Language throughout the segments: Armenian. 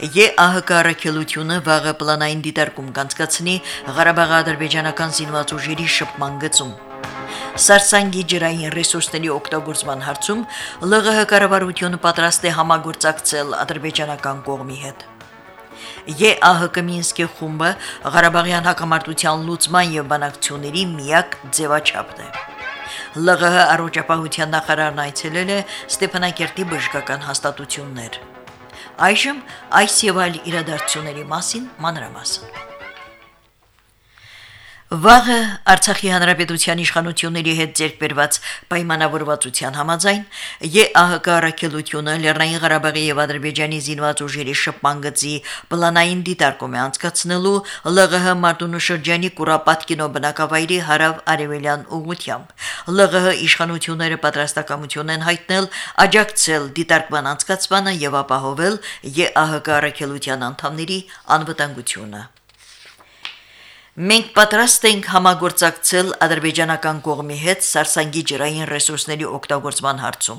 ԵԱՀԿ առաքելությունը վաղը պլանային դիտարկում կանցկացնի Ղարաբաղի ադրբեջանական զինված ուժերի շփման գծում։ Սարսանգի ջրային ռեսուրսների օգտագործման հարցում ԼՂՀ կառավարությունը պատրաստ է համագործակցել ադրբեջանական կողմի հետ։ ԵԱՀԿ Մինսկի խումբը Ղարաբաղյան հակամարտության լուծման եւ բանակցությունների միակ ձևաչափն է։ ԼՂՀ առողջապահության նախարարն այցելել է Ստեփանակերտի բժշկական հաստատություններ։ Այժմ այս եւ այլ իրադարձությունների մասին մանրամասն։ Վաղը Արցախի հանրապետության իշխանությունների հետ ձեռքբերված պայմանավորվածության համաձայն ԵԱՀԿ առաքելությունը Լեռնային Ղարաբաղի եւ Ադրբեջանի զինված ուժերի շփման գծի պլանային դիտարկում է անցկացնելու ԼՂՀ Մարտունու շրջանի Կուրապատ կինոբնակավայրի հարավ արևելյան ուղությամբ։ ԼՂՀ իշխանությունները պատրաստակամություն են հայտնել աջակցել դիտարկման անցկացմանը եւ ապահովել ԵԱՀԿ առաքելության անդամների անվտանգությունը։ Մենք պատրաստ ենք համագործակցել ադրբեջանական կողմի հետ Սարսանգի ջրային ռեսուրսների օգտագործման հարցում։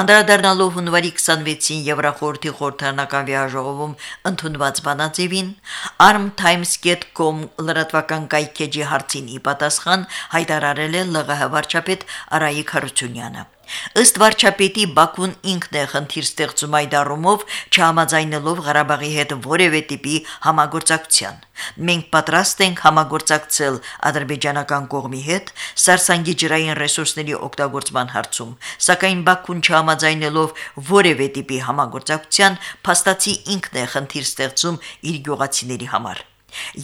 Անդրադառնալով հունվարի 26-ին Եվրախորհրդի խորհրդանական վիայժողովում ընդունված բանաձևին, armtimes.com լրատվական կայքեջի հարցին ի պատասխան հայտարարել է ԼՂՀ վարչապետ Արայիկ Հարությունյանը։ Ըստ վարչապետի Բաքուն ինքն է խնդիր ստեղծում այդ առումով, չհամաձայնելով Ղարաբաղի հետ որևէ տիպի համագործակցության։ Մենք պատրաստ ենք համագործակցել ադրբեջանական կողմի հետ Սարսանգի ջրային ռեսուրսների օգտագործման հարցում, սակայն Բաքուն չհամաձայնելով որևէ տիպի համագործակցության, փաստացի ինքն է խնդիր ստեղծում իր գյուղացիների համար։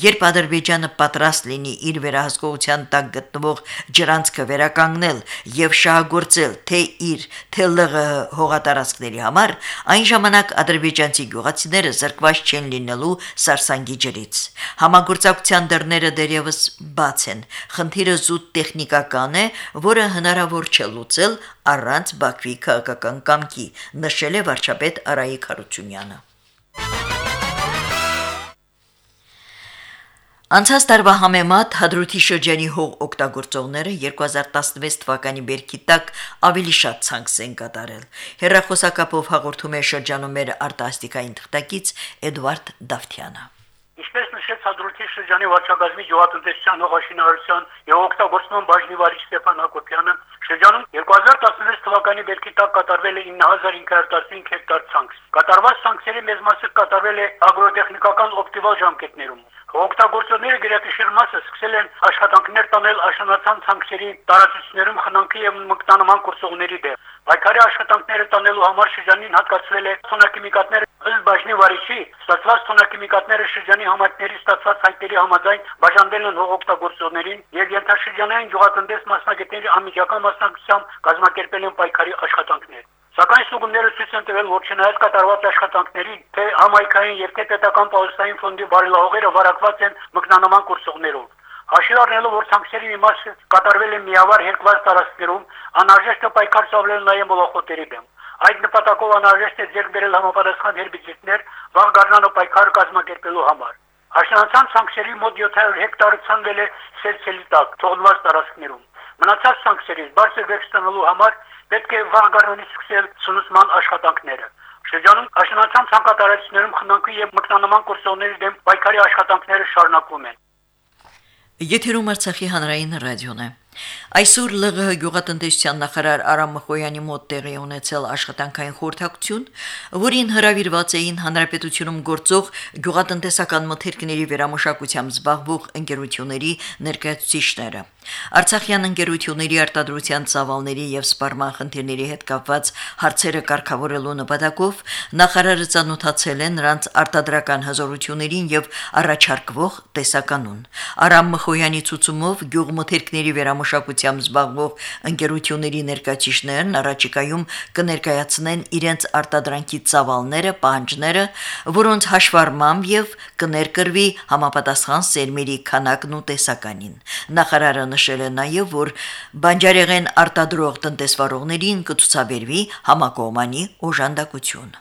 Երբ Ադրբեջանը պատրաստ լինի իր վերահսկողության տակ գտնվող ջրանցքը վերականգնել եւ շահագործել թե իր թե ԼՂՀ հողատարածքների համար, այն ժամանակ ադրբեջանցի գյուղացիները զրկված չեն լինելու Սարսանգի ջրից։ Համագործակցության դռները դերևս բաց են։ Խնդիրը զուտ տեխնիկական է, որը հնարավոր չէ լուծել առանց Բաքվի քաղաքական կամքի, նշել է վարչապետ Արայիկ Հարությունյանը։ Անցած տարվա համեմատ Հադրութի շրջանի հող օգտագործողները 2016 թվականի բերքի տակ ավելի շատ ցանքս են կատարել։ Հերրախոսակապով հաղորդում է շրջանում մեր արտասթիկային թղթակից Էդվարդ Դավթյանը։ Ինչպես նշեց Հադրութի շրջանի վարչակազմի գյուղատնտեսության հողաշինարարության եւ օգտագործման բաժնի վարիչ Ստեփան Հակոբյանը շրջանում 2016 թվականի բերքի տակ կատարվել է 9515 հեկտար ցանք։ Կատարված ցանքերի մեծ մասը կատարվել է ագրոտեխնիկական օպտիմալ ժամկետներում։ Օգտագործողները գերակշիռ մասը սկսել են աշխատանքներ տանել աշնանացան ցանքերի տարածություններում խնամքի եւ մկնանման կուրսողների դեմ։ Պայքարի աշխատանքները տանելու համար շրջանին հատկացվել է թոնակիմիկատներ ըստ բաժնի վարիչի, ստացված թոնակիմիկատները շրջանի համայնքների ստացված հայտերի համաձայն բաժանվել են հողօգտագործողներին եւ ենթաշրջանային գյուղատնտես մասնագետների անմիջական մասնակցությամբ կազմակերպել են պայքարի աշխատանքներ։ Սակայն ստուգումները ցույց են տվել, որ չնայած կատարված աշխատանքներին, թե համայնքային եւ թե պետական պաուստային ֆոնդի բարելավողերը վարակված են մկնանման կուրսողներով։ Հաշվի առնելով, որ ցանքերի մի մասը կատարվել է միավար հերկված տարածքներում, անհրաժեշտ է պայքար ծավալել նաև մոլոխոտերի դեմ։ Այդ նպատակով անհրաժեշտ է ձեռք բերել համապատասխան հերբիցիդներ վաղ գարնանը պայքարը կազմակերպելու համար։ Աշնանացան ցանքերի մոտ 700 հեկտար ցանվել է սերցելի տակ, թողնված տարածքներում։ Մնացած ցանքերից բարձր վեճ ստանալու համար պետք է վաղ գարնանից սկսել սնուցման աշխատանքները։ Շրջանում աշնանացան ցանկատարություններում խնամքի եւ մկնանման կուրսողների դեմ պայքարի աշխատանքները շարունակվում են։ Եթերում Արցախի հանրային ռադիոն է։ Այսօր ԼՂՀ գյուղատնտեսության նախարար Արամ Մխոյանի մոտ տեղի ունեցել աշխատանքային խորհրդակցություն, որին հրավիրված էին հանրապետությունում գործող գյուղատնտեսական մթերքների վերամշակությամբ զբաղվող ընկերությունների ներկայացուցիչները։ Արցախյան ընկերությունների արտադրության ծավալների եւ սպառման խնդիրների հետ կապված հարցերը կարգավորելու նպատակով նախարարը ցանոթացել է նրանց արտադրական հզորություններին եւ առաջարկվող տեսականուն։ Արամ Մխոյանի ցուցումով գյուղմթերքների վերամշ ստեփնամշակությամբ զբաղվող ընկերությունների ներկայացիչներն առաջիկայում կներկայացնեն իրենց արտադրանքի ծավալները, պահանջները, որոնց հաշվառմամբ եւ կներկրվի համապատասխան սերմերի քանակն ու տեսականին։ Նախարարը նշել է նաեւ, որ բանջարեղեն արտադրող տնտեսվարողներին կցուցաբերվի համակողմանի օժանդակություն։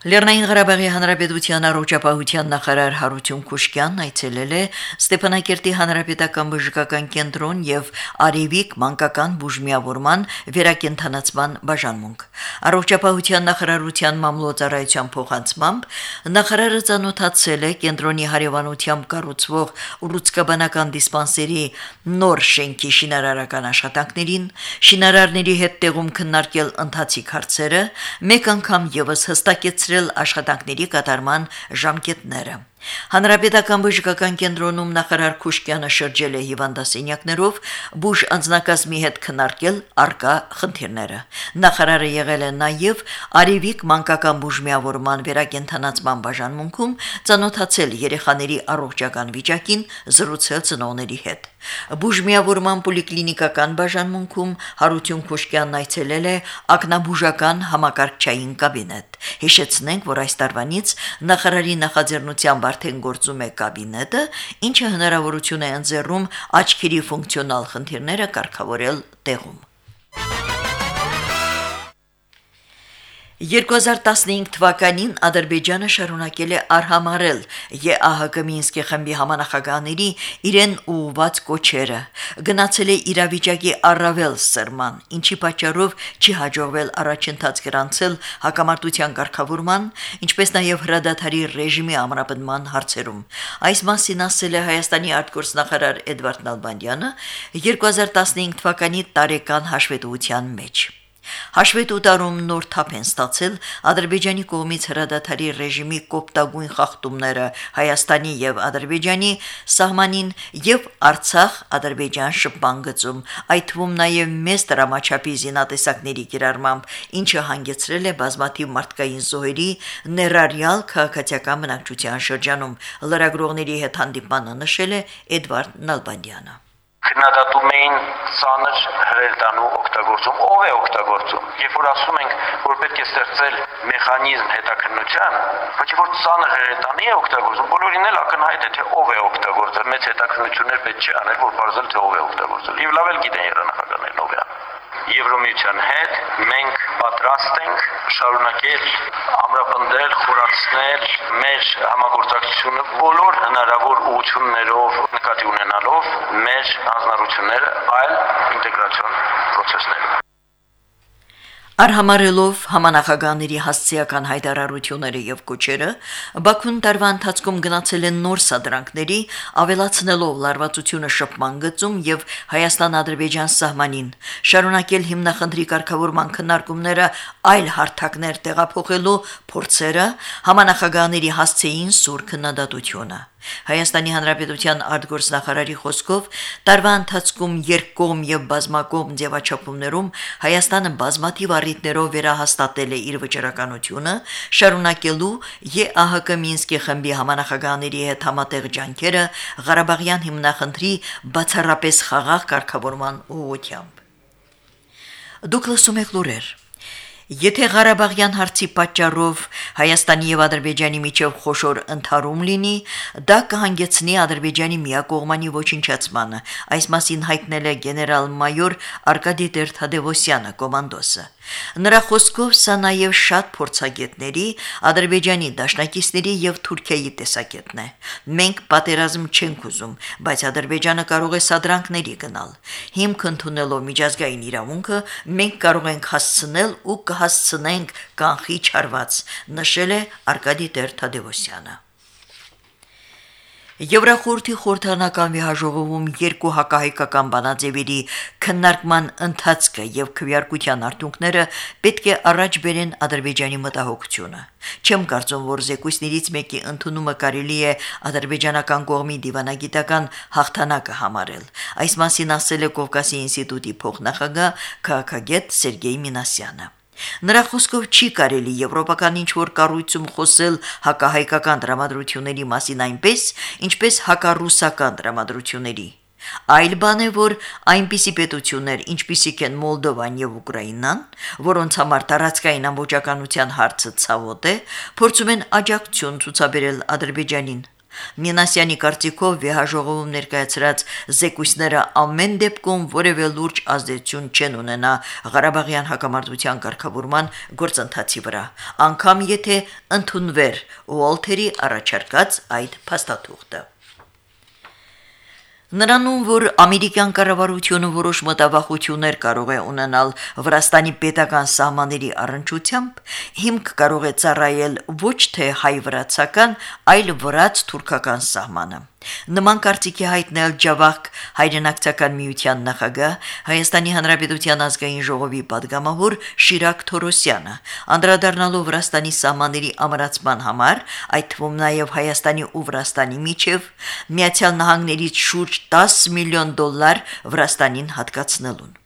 Լեռնային Ղարաբաղի Հանրապետության առողջապահության նախարար Հարություն Քուշկյանն այցելել է Ստեփանակերտի Հանրապետական բժշկական կենտրոն եւ Արիվիկ մանկական բուժմիավորման վերակենդանացման բաժանմունք։ Առողջապահության նախարարության մամլոյցարայության փոխանցմամբ նախարարը ցանոթացել է կենտրոնի հարևանությամբ կառուցվող ուռուցկաբանական դիսպանսերի նոր շենքի շինարարական աշխատանքներին, շինարարների հետ տեղում քննարկել ընթացիկ հարցերը, մեկ անգամ եւս հստակեցրել բարձրել աշխատանքների կատարման ժամկետները։ Հանրապետական բժշկական կենտրոնում նախարար Քուշկյանը շրջել է հիվանդասենյակներով, բուժ անձնակազմի հետ քննարկել արկա խնդիրները։ Նախարարը եղել է նաև Արիվիկ մանկական բուժմիավորման վերակենդանացման բաժանմունքում, ցանոթացել երեխաների առողջական վիճակին, զրուցել ծնողների հետ։ Բուժմիավորման պոլիկլինիկական բաժանմունքում Հարություն Քուշկյանն այցելել է ակնաբուժական համակարգչային կաբինետ։ Հիշեցնենք, որ այս տարվանից նախարարի նախաձեռնությամբ արդեն գործում է կաբինետը, ինչը հնարավորություն է ընձեռում աչքերի ֆունկցիոնալ խնդիրները կարգավորել տեղում։ 2015 թվականին Ադրբեջանը շարունակել է արհամարել ԵԱՀԿ Մինսկի խմբի համանախագահների իրեն ուղված կոչերը։ Գնացել է իրավիճակի առավել սրման, ինչի պատճառով չի հաջողվել առաջընթաց գրանցել հակամարտության ղեկավարման, ինչպես նաև հրադադարի ռեժիմի ամրապնդման հարցերում։ Այս մասին ասել է Հայաստանի արտգործնախարար Էդվարդ Նալբանդյանը 2015 թվականի տարեկան հաշվետվության մեջ։ Հաշվետու տարում նոր թափ են ստացել Ադրբեջանի կողմից հրադադարի ռեժիմի կոպտագույն խախտումները Հայաստանի եւ Ադրբեջանի սահմանին եւ Արցախ Ադրբեջան շփման գծում, այդ թվում նաեւ մեծ դրամաչափի զինատեսակների կիրառմամբ, ինչը հանգեցրել է բազմաթիվ մարդկային զոհերի ներառյալ քաղաքացիական բնակչության շրջանում։ Լրագրողների հետ հանդիպանը նշել է Էդվարդ Նալբանդյանը քննադատում էին ցաներ հրելտանու օգտագործում, ով է օգտագործում։ Երբ որ ասում ենք, որ պետք է ստեղծել մեխանիզմ հետաքննության, ոչ որ ցաներ հրելտանի է օգտագործում, բոլորին էլ ակնհայտ է թե ով է օգտագործել։ Մեծ հետաքննություններ պետք չի անել, որ բարձել թե ով է օգտագործել։ Եվ լավ էլ գիտեն երանախագահներն ով է։ Եվրոմիության հետ մենք պատրաստ ենք շարունակել ամրապնդել, խորացնել մեր համագործակցությունը բոլոր հնարավոր ուղություններով նկատի ունենալով մեր հանձնառությունները այլ ինտեգրացիոն process-ներում Արհամարելով համանախագահների հասցեական հայտարարությունները եւ կոչերը, Բաքուն տարվա ընթացքում գնացել են նոր սադրանքների, ավելացնելով լարվածությունը շփման գծում եւ Հայաստան-Ադրբեջան սահմանին, շարունակել հիմնախնդրի կարգավորման քննարկումները այլ հարթակներ տեղափոխելու փորձերը, համանախագահների հասցեին սուր քննադատությունը։ Հայաստանի Հանրապետության արտգործնախարարի խոսքով տարվա ընթացքում երկկողմ եւ բազմակողմ ձևաչափումներում Հայաստանը բազմաթիվ առիթներով վերահաստատել է իր վճռականությունը շարունակելու ԵԱՀԿ Մինսկի խմբի համանախագահների հետ համատեղ ջանքերը Ղարաբաղյան հիմնախնդրի բացառապես խաղաղ կարգավորման ուղղությամբ։ Դուք լսում եք լուրեր Եթե Ղարաբաղյան հարցի պատճառով Հայաստանի եւ Ադրբեջանի միջև խոշոր ընդհարում լինի, դա կհանգեցնի Ադրբեջանի միակողմանի ոչնչացմանը։ Այս մասին հայտնել է գեներալ-մայոր Արկադի Տեր-Թադևոսյանը, կոմանդոսը։ Նրա խոսքով սա նաև շատ փորձագետների, Ադրբեջանի դաշնակիցների եւ Թուրքիայի տեսակետն է։ Մենք պատերազմ չենք ուզում, բայց Ադրբեջանը կարող է սադրանքների գնալ։ Հիմք ընդունելով միջազգային իրավունքը, մենք կարող ենք հասցնել ու կհասցնենք կանխի չարված, նշել է Արկադի Տեր-Թադևոսյանը։ Եվրախորհրդի խորհրդանական վիհաժողովում երկու հակահայկական բանաձևերի քննարկման ընթացքը եւ քվեարկության արդյունքները պետք է առաջ բերեն Ադրբեջանի մտահոգությունը։ Չեմ կարծում, որ զեկույցներից մեկի ընդունումը կարելի է ադրբեջանական կողմի դիվանագիտական հաղթանակը համարել։ Այս մասին ասել է Կովկասի ինստիտուտի փոխնախագահ քաղաքագետ Սերգեյ Մինասյանը։ Նրա խոսքով չի կարելի եվրոպական ինչ-որ կառույցում խոսել հակահայկական դրամատրությունների մասին այնպես, ինչպես հակառուսական դրամատրությունների։ Այլ բան է, որ այնպիսի պետություններ, ինչպիսիք են Մոլդովան եւ Ուկրաինան, որոնց համար տարածքային ամբողջականության հարցը ցավոտ է, փորձում են աջակցություն ցուցաբերել Ադրբեջանին։ Մինասյանի կարծիքով վեհաժողովում ներկայացրած զեկույցները ամեն դեպքում որևէ լուրջ ազդեցություն չեն ունենա Ղարաբաղյան հակամարտության կարգավորման գործընթացի վրա, անկամ եթե ընդունվեր Ուոլթերի առաջարկած այդ փաստաթուղթը։ Նրանում, որ ամերիկյան կառավարությունը որոշ մտավախություններ կարող է ունենալ Վրաստանի պետական սահմանների առնչությամբ, հիմք կարող է ծառայել ոչ թե հայ-վրացական, այլ վրաց-թուրքական սահմանը։ Նման կարծիքի հայտնել Ջավախ հայրենակցական միության նախագահ Հայաստանի Հանրապետության ազգային ժողովի падգամավոր Շիրակ Թորոսյանը, անդրադառնալով Վրաստանի սահմանների ամրացման համար, այդ թվում նաև Հայաստանի ու Վրաստանի միջև, Միացյալ Նահանգներից շուրջ 10 միլիոն դոլար Վրաստանին հատկացնելուն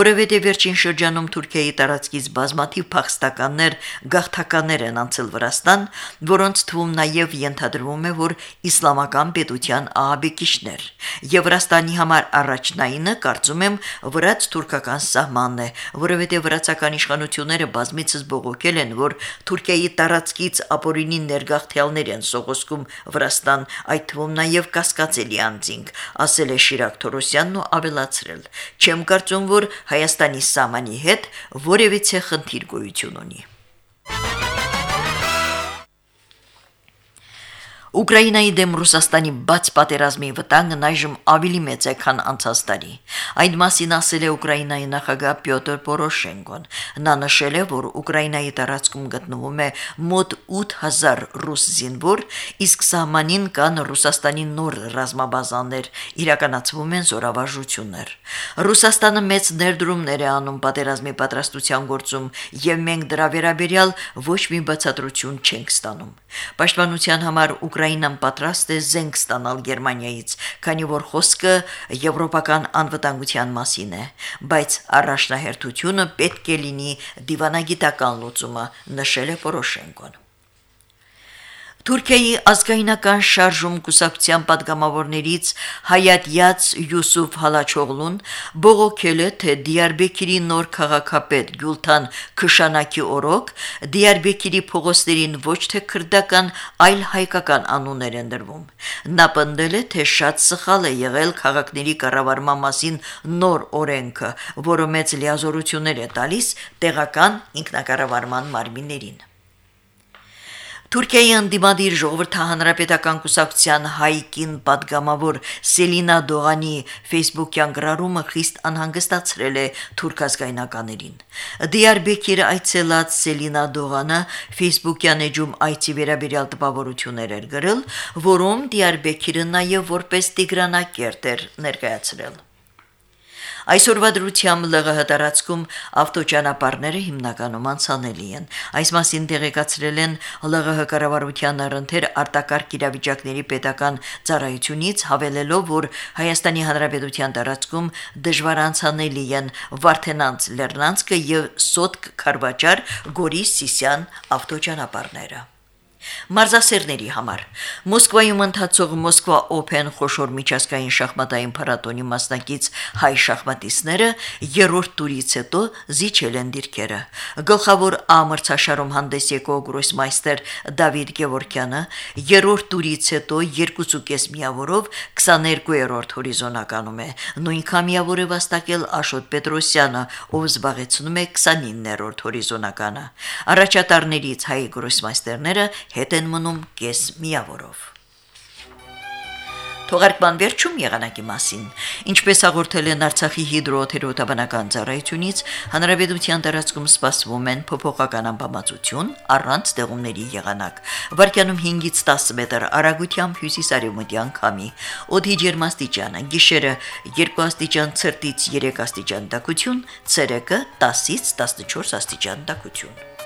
որովհետև վերջին շրջանում Թուրքիայի տարածքից բազմաթիվ փախստականներ գաղթականներ են անցել Վրաստան, որոնց թվում նաև ենթադրվում է, որ իսլամական պետության ահաբեկիչներ։ Եվ Վրաստանի համար առաջնայինը կարծում եմ վրաց-թուրքական սահմանն է, որովհետև վրացական իշխանությունները բազմիցս բողոքել են, որ Թուրքիայի տարածքից ապօրինի ներգաղթյալներ են սողոսկում Վրաստան, այդ թվում նաև կասկածելի անձինք, ասել է Շիրակ Թորոսյանն ու ավելացրել. Չեմ կարծում, որ Հայաստանի սահմանի հետ որևիցե խնդիր գոյություն ունի։ Ուկրաինայի դեմ Ռուսաստանի բաց պատերազմի վտանգն այժմ ավելի մեծ է, քան անցած տարի։ Այդ մասին ասել է Ուկրաինայի նախագահ Պյոտր Պորոշենկոն։ Նա նշել է, որ Ուկրաինայի տարածքում գտնվում է մոտ 8000 ռուս զինվոր, իսկ սահմանին կան Ռուսաստանի նոր ռազմաբազաներ, իրականացվում են զորավարժություններ։ Ռուսաստանը մեծ ներդրումներ է անում պատերազմի պատրաստության գործում, եւ մենք դրա վերաբերյալ ոչ մի բացատրություն չենք ստանում։ Պաշտպանության համար Ուկրաինա Ուկրաինան պատրաստ է զենք ստանալ Գերմանիայից, քանի որ խոսքը եվրոպական անվտանգության մասին է, բայց առաջնահերթությունը պետք է լինի դիվանագիտական լուծումը, նշել է Պորոշենկոն։ Թուրքիայի ազգայնական շարժում կուսակցության падգամավորներից Հայատյաց Յուսուֆ Հալաչօղլուն բողոքել է, թե Դիարբեկիրի նոր քաղաքապետ Գյուլթան Քշանակի օրոք Դիարբեկիրի փողոցներին ոչ թե քրդական, այլ հայկական անուններ են դրվում։ Նա պնդել է, թե շատ սխալ է եղել քաղաքների կառավարման մասին նոր օրենքը, որը մեծ լիազորություններ է տալիս տեղական ինքնակառավարման մարմիններին։ Թուրքիայի անդիմադիր ժողովրդահանրապետական կուսակցության հայկին падգամավոր Սելինա Դողանի Facebook-յան գրառումը խիստ անհանգստացրել է թուրքազգայնականներին։ Դիարբեկիր այցելած Սելինա Դողանը Facebook-յան էջում այցի վերաբերյալ տպավորություններ էր գրել, որոնց Դիարբեկիրը նաև որպես Տիգրանակերտ էր ներկայացրել։ Այսօրվա դրությամբ ԼՂՀ տարածքում ավտոճանապարհները հիմնականում անցանելի են։ Այս մասին տեղեկացրել են ԼՂՀ կառավարության առընթեր արտակարգ իրավիճակների պետական ծառայությունից, հավելելով, որ Հայաստանի Հանրապետության տարածքում դժվար անցանելի են Վարդենանց Լեռնանցկը եւ Սոտկ Խարվաճար Գորիս Սիսյան ավտոճանապարհները։ Մարզասերների համար Մոսկվայում ընթացող Մոսկվա Open խոշոր միջազգային շախմատային փառատոնի մասնակից հայ շախմատիստները երրորդ տուրից հետո զիջել են դիրքերը։ Գլխավոր A մրցաշարում հանդես եկող գրոսմայստեր Դավիթ Գևորքյանը երրորդ տուրից հետո 2.5 միավորով 22-րդ հորիզոնականում է։ Նույնքան միավոր է վաստակել Աշոտ Պետրոսյանը, ով զբաղեցնում է 29-րդ հորիզոնականը։ Առաջատարներից հայ գրոսմայստերները հետ են մնում կես միավորով։ Թողարկման վերջում եղանակի մասին։ Ինչպես հաղորդել են Արցախի հիդրոթերապևտաբանական ծառայությունից, հանրապետության տարածքում սպասվում են փոփոխական ամպամածություն առանց ձեղումների եղանակ։ Վարկյանում 5-ից 10 մետր արագությամբ հյուսիսարևմտյան քամի։ Օդի ջերմաստիճանը՝ գիշերը 2 աստիճան ցրտից 3 աստիճան տաքություն, ցերեկը 10-ից 14 աստիճան տաքություն։